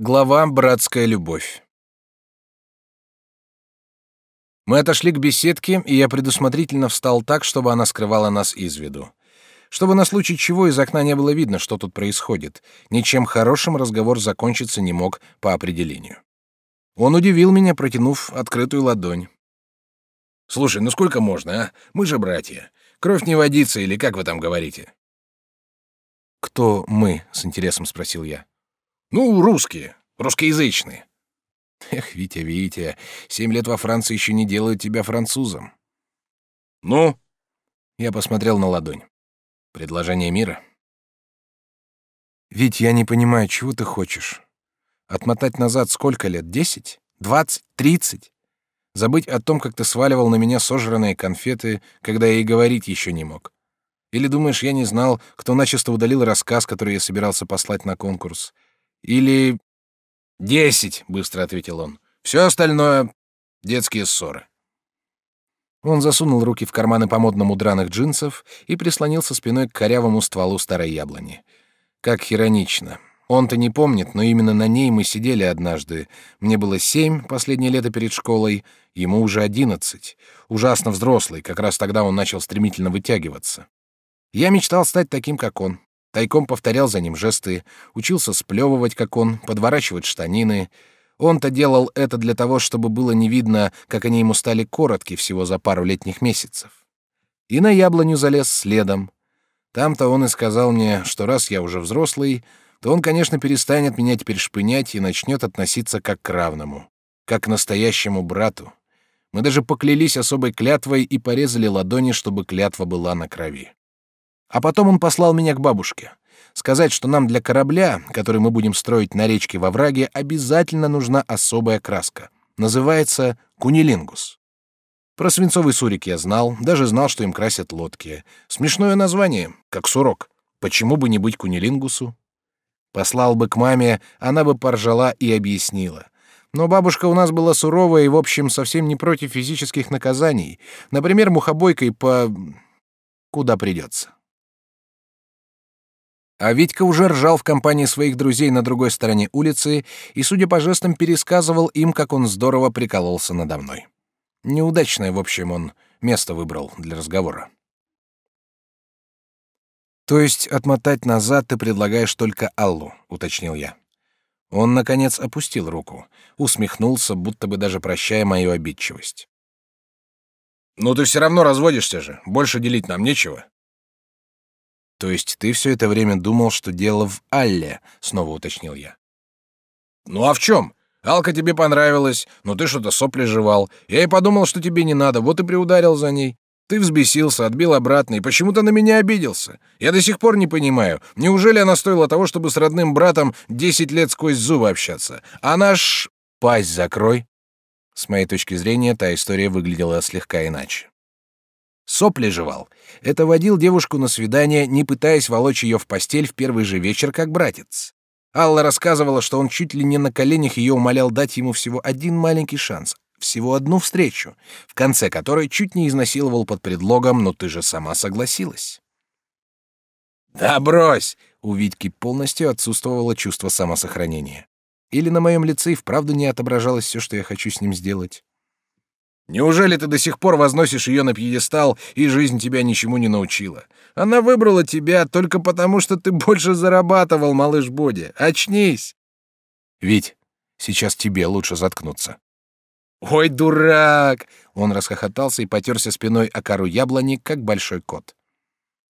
Глава «Братская любовь». Мы отошли к беседке, и я предусмотрительно встал так, чтобы она скрывала нас из виду. Чтобы на случай чего из окна не было видно, что тут происходит. Ничем хорошим разговор закончиться не мог по определению. Он удивил меня, протянув открытую ладонь. «Слушай, ну сколько можно, а? Мы же братья. Кровь не водится, или как вы там говорите?» «Кто мы?» — с интересом спросил я. Ну, русские, русскоязычные. Эх, Витя, Витя, семь лет во Франции еще не делают тебя французом. Ну? Я посмотрел на ладонь. Предложение мира. Ведь я не понимаю, чего ты хочешь. Отмотать назад сколько лет? Десять? Двадцать? Тридцать? Забыть о том, как ты сваливал на меня сожранные конфеты, когда я и говорить еще не мог. Или думаешь, я не знал, кто начисто удалил рассказ, который я собирался послать на конкурс? Или... «Десять», — быстро ответил он. «Все остальное — детские ссоры». Он засунул руки в карманы по-модному драных джинсов и прислонился спиной к корявому стволу старой яблони. Как иронично. Он-то не помнит, но именно на ней мы сидели однажды. Мне было семь, последнее лето перед школой, ему уже одиннадцать. Ужасно взрослый, как раз тогда он начал стремительно вытягиваться. Я мечтал стать таким, как он. Тайком повторял за ним жесты, учился сплевывать, как он, подворачивать штанины. Он-то делал это для того, чтобы было не видно, как они ему стали коротки всего за пару летних месяцев. И на яблоню залез следом. Там-то он и сказал мне, что раз я уже взрослый, то он, конечно, перестанет меня теперь шпынять и начнет относиться как к равному, как к настоящему брату. Мы даже поклялись особой клятвой и порезали ладони, чтобы клятва была на крови. А потом он послал меня к бабушке. Сказать, что нам для корабля, который мы будем строить на речке во враге, обязательно нужна особая краска. Называется кунилингус. Про свинцовый сурик я знал, даже знал, что им красят лодки. Смешное название, как сурок. Почему бы не быть кунилингусу? Послал бы к маме, она бы поржала и объяснила. Но бабушка у нас была суровая и, в общем, совсем не против физических наказаний. Например, мухобойкой по... куда придется. А Витька уже ржал в компании своих друзей на другой стороне улицы и, судя по жестам, пересказывал им, как он здорово прикололся надо мной. Неудачное, в общем, он место выбрал для разговора. «То есть отмотать назад ты предлагаешь только Аллу», — уточнил я. Он, наконец, опустил руку, усмехнулся, будто бы даже прощая мою обидчивость. «Ну ты все равно разводишься же, больше делить нам нечего». То есть ты все это время думал, что дело в Алле? Снова уточнил я. Ну а в чем? Алка тебе понравилась, но ты что-то сопли жевал. Я и подумал, что тебе не надо, вот и приударил за ней. Ты взбесился, отбил обратно и почему-то на меня обиделся. Я до сих пор не понимаю, неужели она стоила того, чтобы с родным братом десять лет сквозь зубы общаться? Она ж... Пасть закрой. С моей точки зрения, та история выглядела слегка иначе. Сопли жевал. Это водил девушку на свидание, не пытаясь волочь ее в постель в первый же вечер, как братец. Алла рассказывала, что он чуть ли не на коленях ее умолял дать ему всего один маленький шанс, всего одну встречу, в конце которой чуть не изнасиловал под предлогом «но ты же сама согласилась». «Да брось!» — у Витьки полностью отсутствовало чувство самосохранения. Или на моем лице и вправду не отображалось все, что я хочу с ним сделать. Неужели ты до сих пор возносишь ее на пьедестал, и жизнь тебя ничему не научила? Она выбрала тебя только потому, что ты больше зарабатывал, малыш Боди. Очнись!» «Вить, сейчас тебе лучше заткнуться». «Ой, дурак!» Он расхохотался и потерся спиной о кору яблони, как большой кот.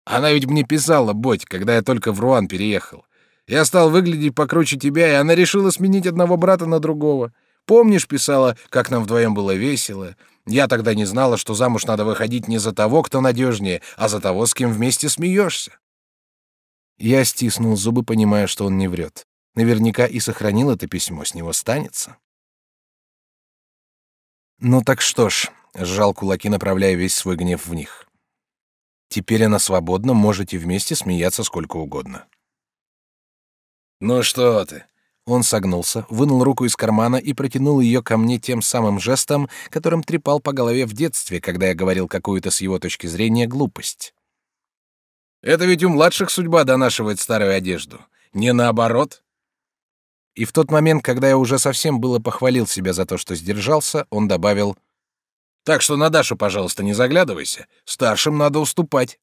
«Она ведь мне писала, Бодь, когда я только в Руан переехал. Я стал выглядеть покруче тебя, и она решила сменить одного брата на другого. Помнишь, писала, как нам вдвоем было весело? Я тогда не знала, что замуж надо выходить не за того, кто надежнее, а за того, с кем вместе смеешься. Я стиснул зубы, понимая, что он не врет. Наверняка и сохранил это письмо, с него станется. Ну так что ж, сжал кулаки, направляя весь свой гнев в них. Теперь она свободна, можете вместе смеяться сколько угодно. Ну что ты? Он согнулся, вынул руку из кармана и протянул ее ко мне тем самым жестом, которым трепал по голове в детстве, когда я говорил какую-то с его точки зрения глупость. «Это ведь у младших судьба донашивает старую одежду, не наоборот?» И в тот момент, когда я уже совсем было похвалил себя за то, что сдержался, он добавил: "Так что на Дашу, пожалуйста, не заглядывайся. Старшим надо уступать".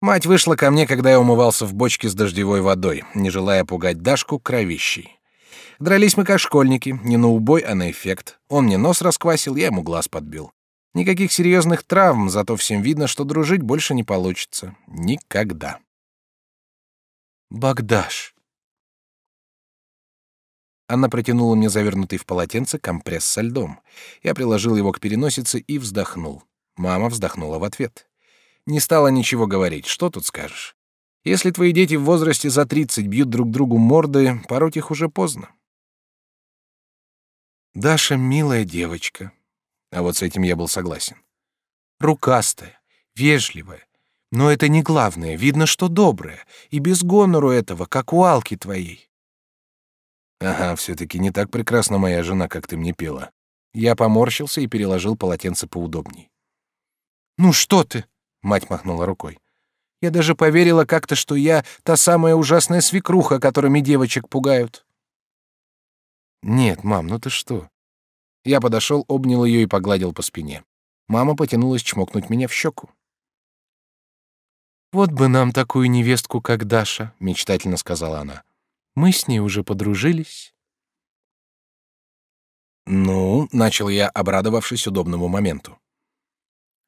Мать вышла ко мне, когда я умывался в бочке с дождевой водой, не желая пугать Дашку кровищей. Дрались мы как школьники, не на убой, а на эффект. Он мне нос расквасил, я ему глаз подбил. Никаких серьезных травм, зато всем видно, что дружить больше не получится. Никогда. Багдаш. Она протянула мне завернутый в полотенце компресс со льдом. Я приложил его к переносице и вздохнул. Мама вздохнула в ответ. Не стала ничего говорить, что тут скажешь. Если твои дети в возрасте за тридцать бьют друг другу морды, пороть их уже поздно. Даша милая девочка. А вот с этим я был согласен. Рукастая, вежливая, но это не главное, видно, что добрая, и без гонору этого, как у Алки твоей. Ага, все-таки не так прекрасна моя жена, как ты мне пела. Я поморщился и переложил полотенце поудобней. Ну что ты? Мать махнула рукой. Я даже поверила как-то, что я та самая ужасная свекруха, которыми девочек пугают. Нет, мам, ну ты что? Я подошел, обнял ее и погладил по спине. Мама потянулась чмокнуть меня в щеку. «Вот бы нам такую невестку, как Даша», — мечтательно сказала она. «Мы с ней уже подружились». «Ну», — начал я, обрадовавшись удобному моменту.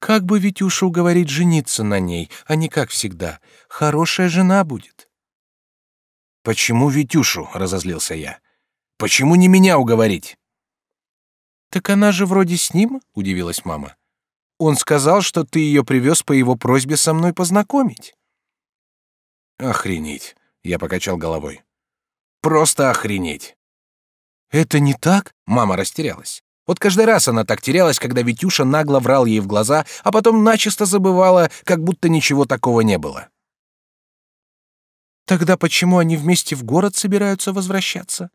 «Как бы Витюша уговорить жениться на ней, а не как всегда. Хорошая жена будет». «Почему Витюшу?» — разозлился я. «Почему не меня уговорить?» «Так она же вроде с ним?» — удивилась мама. Он сказал, что ты ее привез по его просьбе со мной познакомить. Охренеть, я покачал головой. Просто охренеть. Это не так? Мама растерялась. Вот каждый раз она так терялась, когда Витюша нагло врал ей в глаза, а потом начисто забывала, как будто ничего такого не было. Тогда почему они вместе в город собираются возвращаться?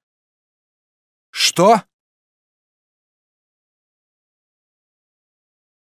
Что?